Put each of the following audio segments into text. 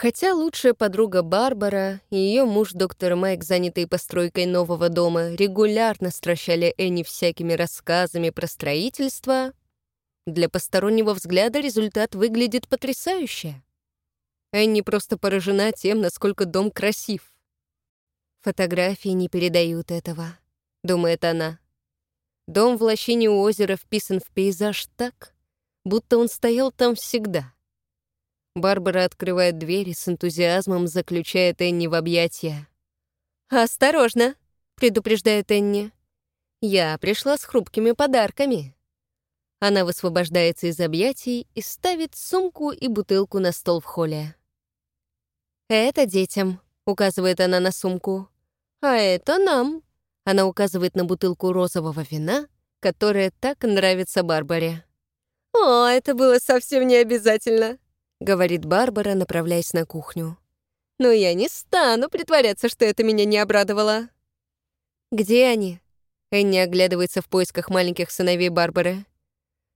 Хотя лучшая подруга Барбара и ее муж доктор Майк, занятые постройкой нового дома, регулярно стращали Энни всякими рассказами про строительство, для постороннего взгляда результат выглядит потрясающе. Энни просто поражена тем, насколько дом красив. «Фотографии не передают этого», — думает она. Дом в лощине у озера вписан в пейзаж так, будто он стоял там всегда. Барбара открывает дверь и с энтузиазмом заключает Энни в объятия. «Осторожно!» — предупреждает Энни. «Я пришла с хрупкими подарками». Она высвобождается из объятий и ставит сумку и бутылку на стол в холле. «Это детям», — указывает она на сумку. «А это нам», — она указывает на бутылку розового вина, которая так нравится Барбаре. «О, это было совсем не обязательно», — говорит Барбара, направляясь на кухню. «Но я не стану притворяться, что это меня не обрадовало». «Где они?» Энни оглядывается в поисках маленьких сыновей Барбары.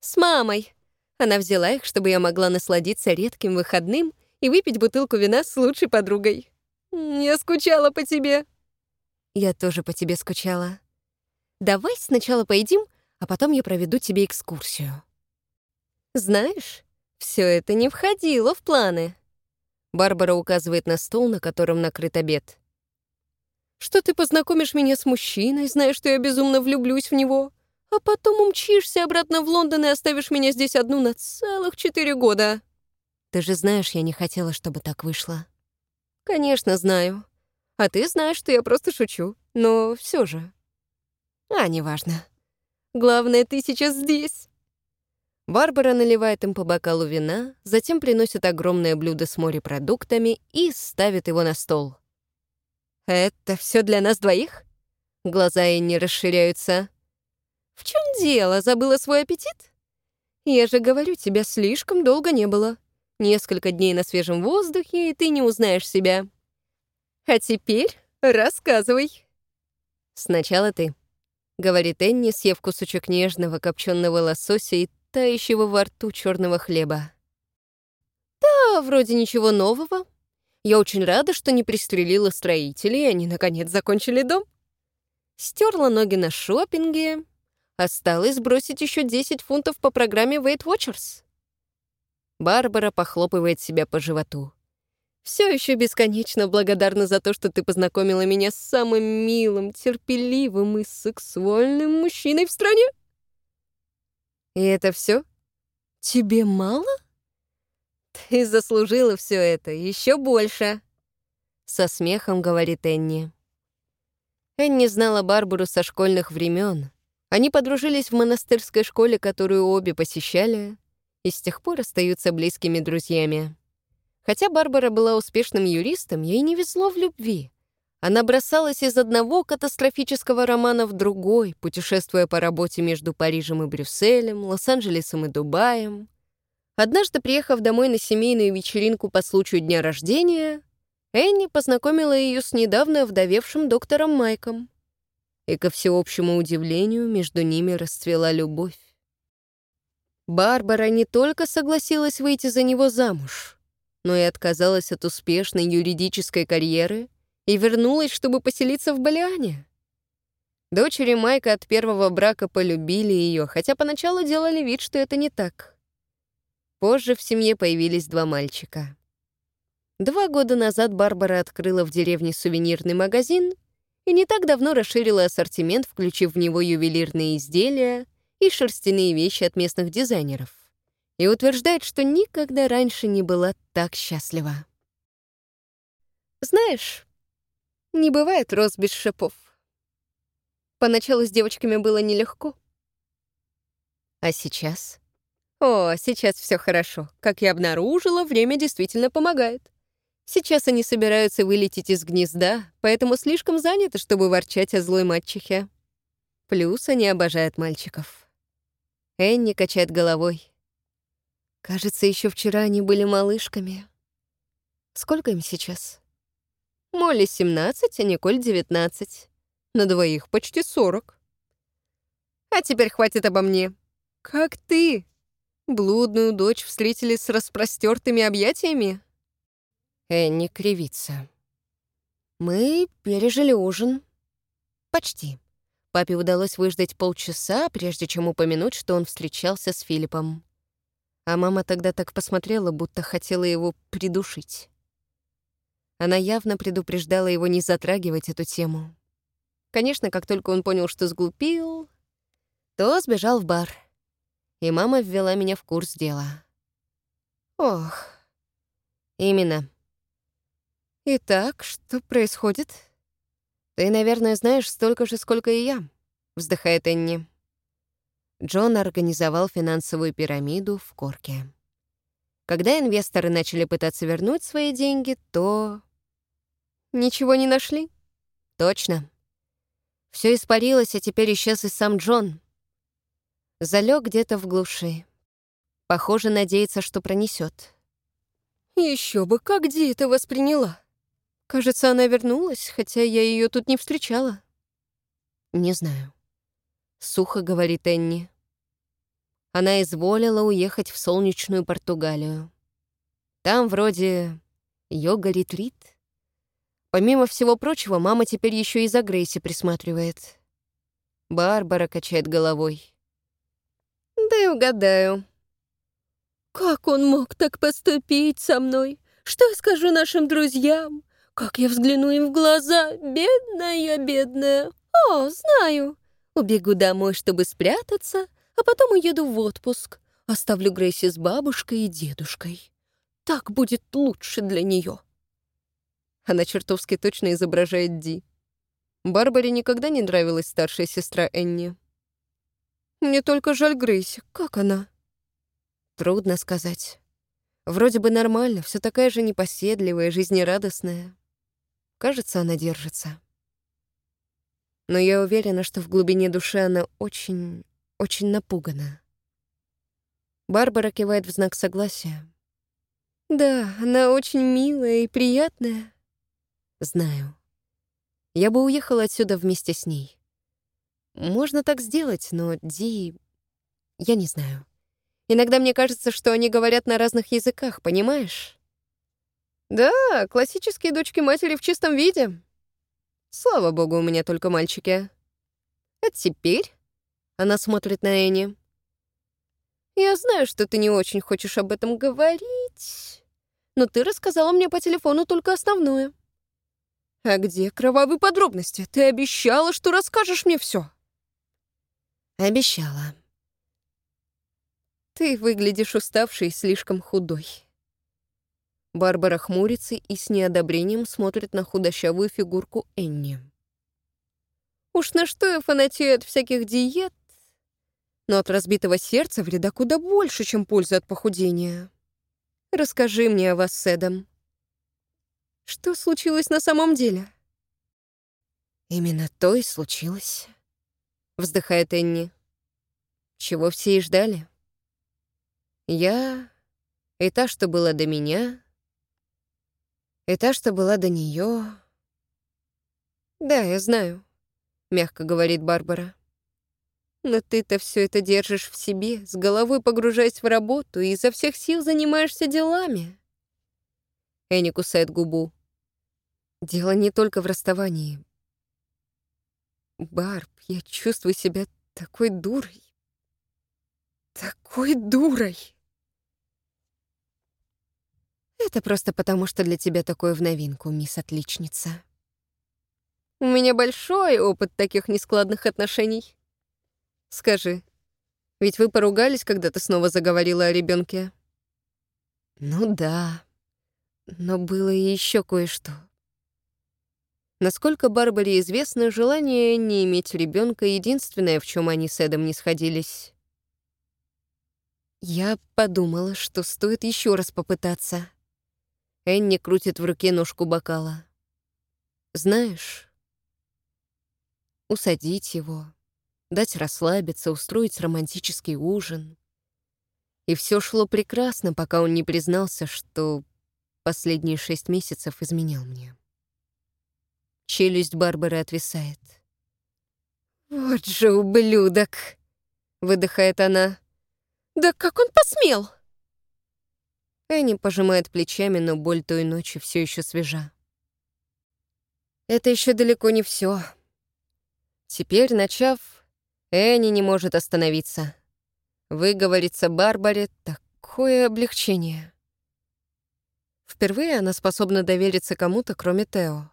«С мамой. Она взяла их, чтобы я могла насладиться редким выходным и выпить бутылку вина с лучшей подругой. Я скучала по тебе». «Я тоже по тебе скучала. Давай сначала поедим, а потом я проведу тебе экскурсию». «Знаешь, все это не входило в планы. Барбара указывает на стол, на котором накрыт обед. Что ты познакомишь меня с мужчиной, зная, что я безумно влюблюсь в него, а потом умчишься обратно в Лондон и оставишь меня здесь одну на целых четыре года. Ты же знаешь, я не хотела, чтобы так вышло. Конечно, знаю. А ты знаешь, что я просто шучу, но все же. А, неважно. Главное, ты сейчас здесь. Барбара наливает им по бокалу вина, затем приносит огромное блюдо с морепродуктами и ставит его на стол. «Это все для нас двоих?» Глаза не расширяются. «В чем дело? Забыла свой аппетит? Я же говорю, тебя слишком долго не было. Несколько дней на свежем воздухе, и ты не узнаешь себя. А теперь рассказывай». «Сначала ты», — говорит Энни, съев кусочек нежного копченого лосося и тающего во рту черного хлеба. «Да, вроде ничего нового. Я очень рада, что не пристрелила строителей, и они, наконец, закончили дом. Стерла ноги на шопинге. Осталось сбросить еще 10 фунтов по программе Weight Watchers». Барбара похлопывает себя по животу. Все еще бесконечно благодарна за то, что ты познакомила меня с самым милым, терпеливым и сексуальным мужчиной в стране. И это все? Тебе мало? Ты заслужила все это, еще больше. Со смехом говорит Энни. Энни знала Барбару со школьных времен. Они подружились в монастырской школе, которую обе посещали, и с тех пор остаются близкими друзьями. Хотя Барбара была успешным юристом, ей не везло в любви. Она бросалась из одного катастрофического романа в другой, путешествуя по работе между Парижем и Брюсселем, Лос-Анджелесом и Дубаем. Однажды, приехав домой на семейную вечеринку по случаю дня рождения, Энни познакомила ее с недавно вдовевшим доктором Майком. И, ко всеобщему удивлению, между ними расцвела любовь. Барбара не только согласилась выйти за него замуж, но и отказалась от успешной юридической карьеры и вернулась, чтобы поселиться в Балиане. Дочери Майка от первого брака полюбили ее, хотя поначалу делали вид, что это не так. Позже в семье появились два мальчика. Два года назад Барбара открыла в деревне сувенирный магазин и не так давно расширила ассортимент, включив в него ювелирные изделия и шерстяные вещи от местных дизайнеров. И утверждает, что никогда раньше не была так счастлива. «Знаешь, не бывает роз без шипов. Поначалу с девочками было нелегко. А сейчас? О, сейчас все хорошо. Как я обнаружила, время действительно помогает. Сейчас они собираются вылететь из гнезда, поэтому слишком заняты, чтобы ворчать о злой мачехе. Плюс они обожают мальчиков. Энни качает головой. Кажется, еще вчера они были малышками. Сколько им сейчас? Молли 17, а Николь 19. На двоих почти 40. А теперь хватит обо мне. Как ты? Блудную дочь встретили с распростертыми объятиями? Энни кривится. Мы пережили ужин. Почти. Папе удалось выждать полчаса, прежде чем упомянуть, что он встречался с Филиппом. А мама тогда так посмотрела, будто хотела его придушить. Она явно предупреждала его не затрагивать эту тему. Конечно, как только он понял, что сглупил, то сбежал в бар. И мама ввела меня в курс дела. Ох, именно. Итак, что происходит? Ты, наверное, знаешь столько же, сколько и я, вздыхает Энни. Джон организовал финансовую пирамиду в Корке. Когда инвесторы начали пытаться вернуть свои деньги, то... Ничего не нашли? Точно. Все испарилось, а теперь исчез и сам Джон. Залег где-то в глуши. Похоже, надеется, что пронесет. Еще бы, как Ди это восприняла? Кажется, она вернулась, хотя я ее тут не встречала. Не знаю. Сухо говорит Энни она изволила уехать в солнечную Португалию. Там вроде йога-ретрит. Помимо всего прочего, мама теперь еще и за Грейси присматривает. Барбара качает головой. Да и угадаю. Как он мог так поступить со мной? Что я скажу нашим друзьям? Как я взгляну им в глаза? Бедная, бедная. О, знаю. Убегу домой, чтобы спрятаться, а потом уеду в отпуск. Оставлю Грейси с бабушкой и дедушкой. Так будет лучше для нее. Она чертовски точно изображает Ди. Барбаре никогда не нравилась старшая сестра Энни. Мне только жаль Грейси. Как она? Трудно сказать. Вроде бы нормально, все такая же непоседливая, жизнерадостная. Кажется, она держится. Но я уверена, что в глубине души она очень, очень напугана. Барбара кивает в знак согласия. «Да, она очень милая и приятная». «Знаю. Я бы уехала отсюда вместе с ней. Можно так сделать, но Ди... Я не знаю. Иногда мне кажется, что они говорят на разных языках, понимаешь?» «Да, классические дочки матери в чистом виде. Слава богу, у меня только мальчики. А теперь она смотрит на Энни. «Я знаю, что ты не очень хочешь об этом говорить, но ты рассказала мне по телефону только основное. А где кровавые подробности? Ты обещала, что расскажешь мне все. «Обещала». «Ты выглядишь уставшей и слишком худой». Барбара хмурится и с неодобрением смотрит на худощавую фигурку Энни. «Уж на что я фанатею от всяких диет, но от разбитого сердца вреда куда больше, чем пользы от похудения. Расскажи мне о вас с Эдом. Что случилось на самом деле? Именно то и случилось, вздыхает Энни. Чего все и ждали. Я и та, что была до меня, и та, что была до нее. Да, я знаю, мягко говорит Барбара. Но ты-то все это держишь в себе, с головой погружаясь в работу и изо всех сил занимаешься делами. Энни кусает губу. Дело не только в расставании. Барб, я чувствую себя такой дурой. Такой дурой. Это просто потому, что для тебя такое в новинку, мисс Отличница. У меня большой опыт таких нескладных отношений. Скажи, ведь вы поругались, когда ты снова заговорила о ребенке? Ну да, но было и еще кое-что. Насколько Барбаре известно, желание не иметь ребенка единственное, в чем они с Эдом не сходились. Я подумала, что стоит еще раз попытаться. Энни крутит в руке ножку бокала. Знаешь, усадить его, дать расслабиться, устроить романтический ужин. И все шло прекрасно, пока он не признался, что последние шесть месяцев изменял мне. Челюсть Барбары отвисает. «Вот же ублюдок!» — выдыхает она. «Да как он посмел?» Энни пожимает плечами, но боль той ночи все еще свежа. Это еще далеко не все. Теперь, начав, Энни не может остановиться. Выговорится Барбаре такое облегчение. Впервые она способна довериться кому-то, кроме Тео.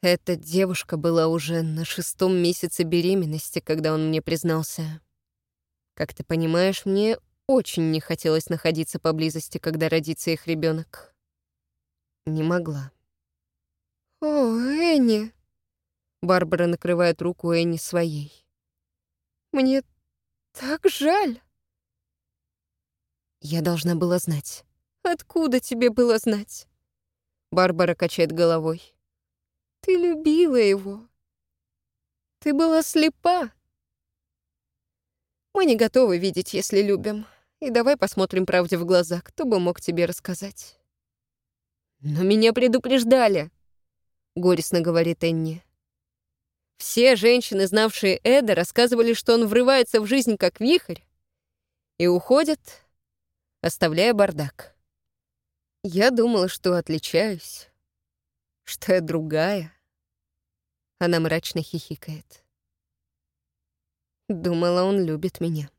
Эта девушка была уже на шестом месяце беременности, когда он мне признался. Как ты понимаешь, мне очень не хотелось находиться поблизости, когда родится их ребенок. Не могла. «О, Энни!» Барбара накрывает руку Энни своей. «Мне так жаль!» Я должна была знать. «Откуда тебе было знать?» Барбара качает головой. «Ты любила его. Ты была слепа. Мы не готовы видеть, если любим. И давай посмотрим правде в глаза, кто бы мог тебе рассказать». «Но меня предупреждали», — горестно говорит Энни. Все женщины, знавшие Эда, рассказывали, что он врывается в жизнь как вихрь и уходит, оставляя бардак. Я думала, что отличаюсь, что я другая. Она мрачно хихикает. Думала, он любит меня.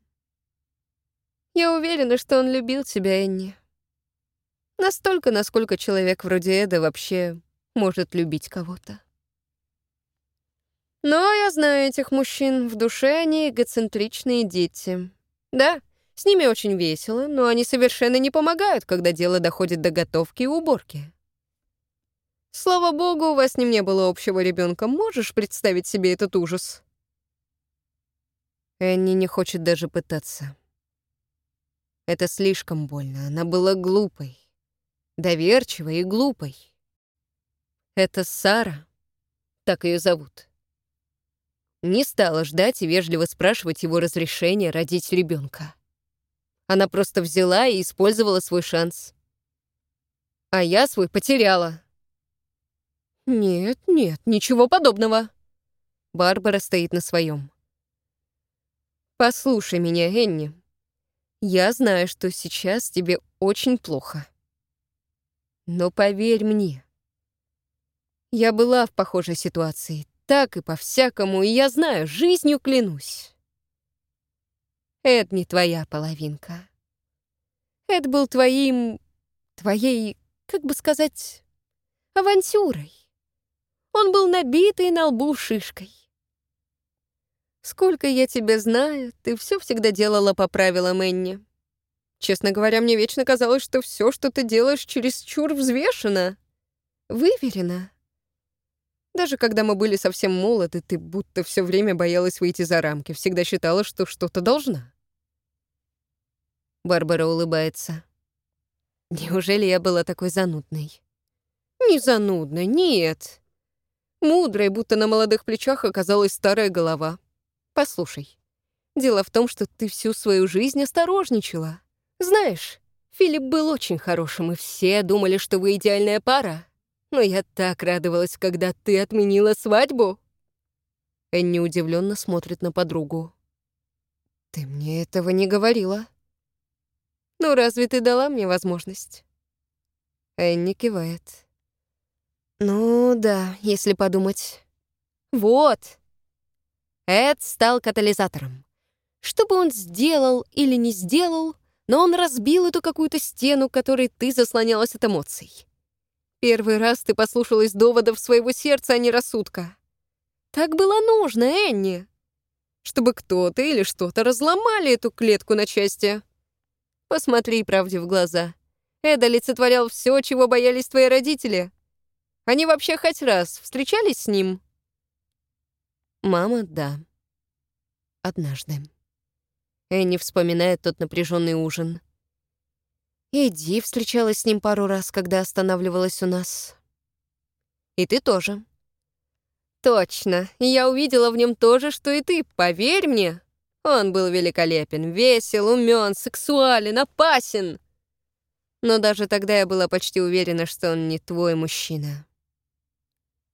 Я уверена, что он любил тебя, Энни. Настолько, насколько человек вроде Эда вообще может любить кого-то. Но я знаю этих мужчин, в душе они эгоцентричные дети. Да, с ними очень весело, но они совершенно не помогают, когда дело доходит до готовки и уборки. Слава богу, у вас с ним не было общего ребенка. Можешь представить себе этот ужас? Энни не хочет даже пытаться. Это слишком больно. Она была глупой. Доверчивой и глупой. Это Сара. Так ее зовут не стала ждать и вежливо спрашивать его разрешения родить ребенка. Она просто взяла и использовала свой шанс. А я свой потеряла. Нет, нет, ничего подобного. Барбара стоит на своем. Послушай меня, Энни. Я знаю, что сейчас тебе очень плохо. Но поверь мне, я была в похожей ситуации так и по-всякому, и я знаю, жизнью клянусь. Эд не твоя половинка. Эд был твоим... твоей, как бы сказать, авантюрой. Он был набитый на лбу шишкой. Сколько я тебя знаю, ты все всегда делала по правилам Энни. Честно говоря, мне вечно казалось, что все, что ты делаешь, чересчур взвешено, выверено. Даже когда мы были совсем молоды, ты будто все время боялась выйти за рамки, всегда считала, что что-то должна. Барбара улыбается. Неужели я была такой занудной? Не занудной, нет. Мудрой, будто на молодых плечах оказалась старая голова. Послушай, дело в том, что ты всю свою жизнь осторожничала. Знаешь, Филипп был очень хорошим, и все думали, что вы идеальная пара. Но я так радовалась, когда ты отменила свадьбу!» Энни удивленно смотрит на подругу. «Ты мне этого не говорила». «Ну, разве ты дала мне возможность?» Энни кивает. «Ну да, если подумать. Вот!» Эд стал катализатором. Что бы он сделал или не сделал, но он разбил эту какую-то стену, которой ты заслонялась от эмоций. Первый раз ты послушалась доводов своего сердца, а не рассудка. Так было нужно, Энни. Чтобы кто-то или что-то разломали эту клетку на части. Посмотри правде в глаза. Эд олицетворял все, чего боялись твои родители. Они вообще хоть раз встречались с ним? Мама, да. Однажды. Энни вспоминает тот напряженный ужин. И Ди встречалась с ним пару раз, когда останавливалась у нас. И ты тоже. Точно. Я увидела в нем то же, что и ты, поверь мне. Он был великолепен, весел, умен, сексуален, опасен. Но даже тогда я была почти уверена, что он не твой мужчина.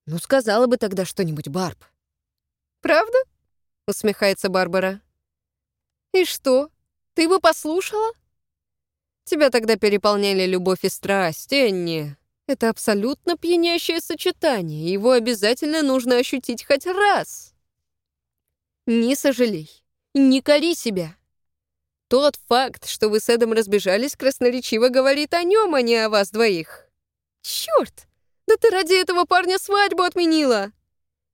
Ну, сказала бы тогда что-нибудь, Барб. «Правда?» — усмехается Барбара. «И что, ты бы послушала?» Тебя тогда переполняли любовь и страсть, Энни. Это абсолютно пьянящее сочетание, его обязательно нужно ощутить хоть раз. Не сожалей, не кори себя. Тот факт, что вы с Эдом разбежались, красноречиво говорит о нем, а не о вас двоих. Черт! Да ты ради этого парня свадьбу отменила!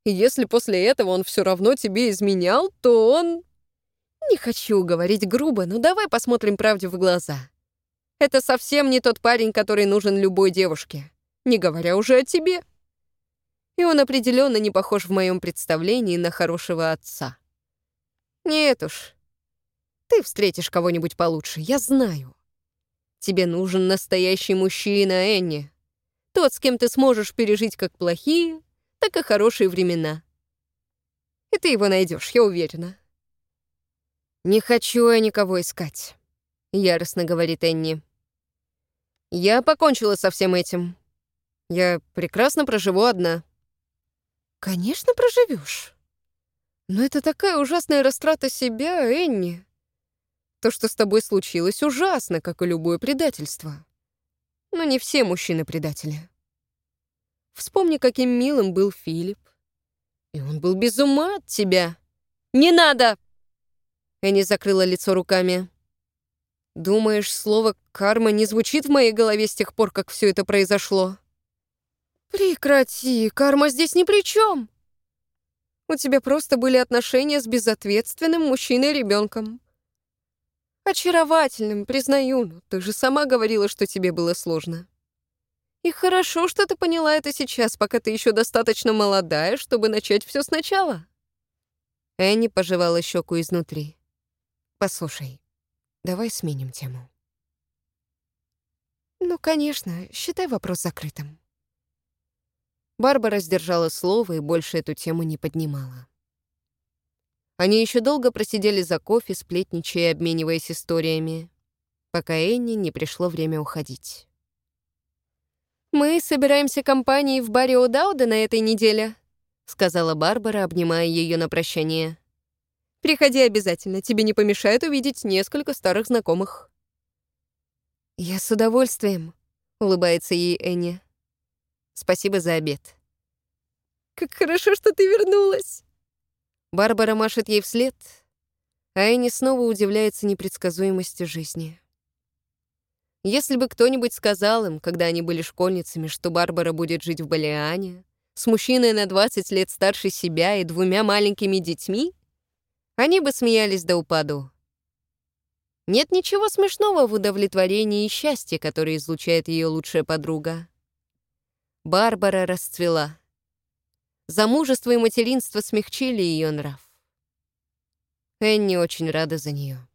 Если после этого он все равно тебе изменял, то он... Не хочу говорить грубо, но давай посмотрим правде в глаза. Это совсем не тот парень, который нужен любой девушке, не говоря уже о тебе. И он определенно не похож в моем представлении на хорошего отца. Нет уж, ты встретишь кого-нибудь получше, я знаю. Тебе нужен настоящий мужчина, Энни. Тот, с кем ты сможешь пережить как плохие, так и хорошие времена. И ты его найдешь, я уверена. «Не хочу я никого искать», — яростно говорит Энни. «Я покончила со всем этим. Я прекрасно проживу одна». «Конечно, проживешь. Но это такая ужасная растрата себя, Энни. То, что с тобой случилось, ужасно, как и любое предательство. Но не все мужчины предатели. Вспомни, каким милым был Филипп. И он был без ума от тебя. Не надо!» Энни закрыла лицо руками. «Думаешь, слово «карма» не звучит в моей голове с тех пор, как все это произошло?» «Прекрати, карма здесь ни при чем. У тебя просто были отношения с безответственным мужчиной-ребенком. Очаровательным, признаю, но ты же сама говорила, что тебе было сложно. И хорошо, что ты поняла это сейчас, пока ты еще достаточно молодая, чтобы начать все сначала». Энни пожевала щеку изнутри. Послушай, давай сменим тему. Ну, конечно, считай вопрос закрытым. Барбара сдержала слово и больше эту тему не поднимала. Они еще долго просидели за кофе, сплетничая и обмениваясь историями, пока Энни не пришло время уходить. «Мы собираемся компанией в баре О'Дауда на этой неделе», сказала Барбара, обнимая ее на прощание. Приходи обязательно, тебе не помешает увидеть несколько старых знакомых». «Я с удовольствием», — улыбается ей Энни. «Спасибо за обед». «Как хорошо, что ты вернулась!» Барбара машет ей вслед, а Энни снова удивляется непредсказуемости жизни. Если бы кто-нибудь сказал им, когда они были школьницами, что Барбара будет жить в Балиане, с мужчиной на 20 лет старше себя и двумя маленькими детьми, они бы смеялись до упаду. Нет ничего смешного в удовлетворении и счастье, которое излучает ее лучшая подруга. Барбара расцвела. Замужество и материнство смягчили ее нрав. Энни очень рада за нее.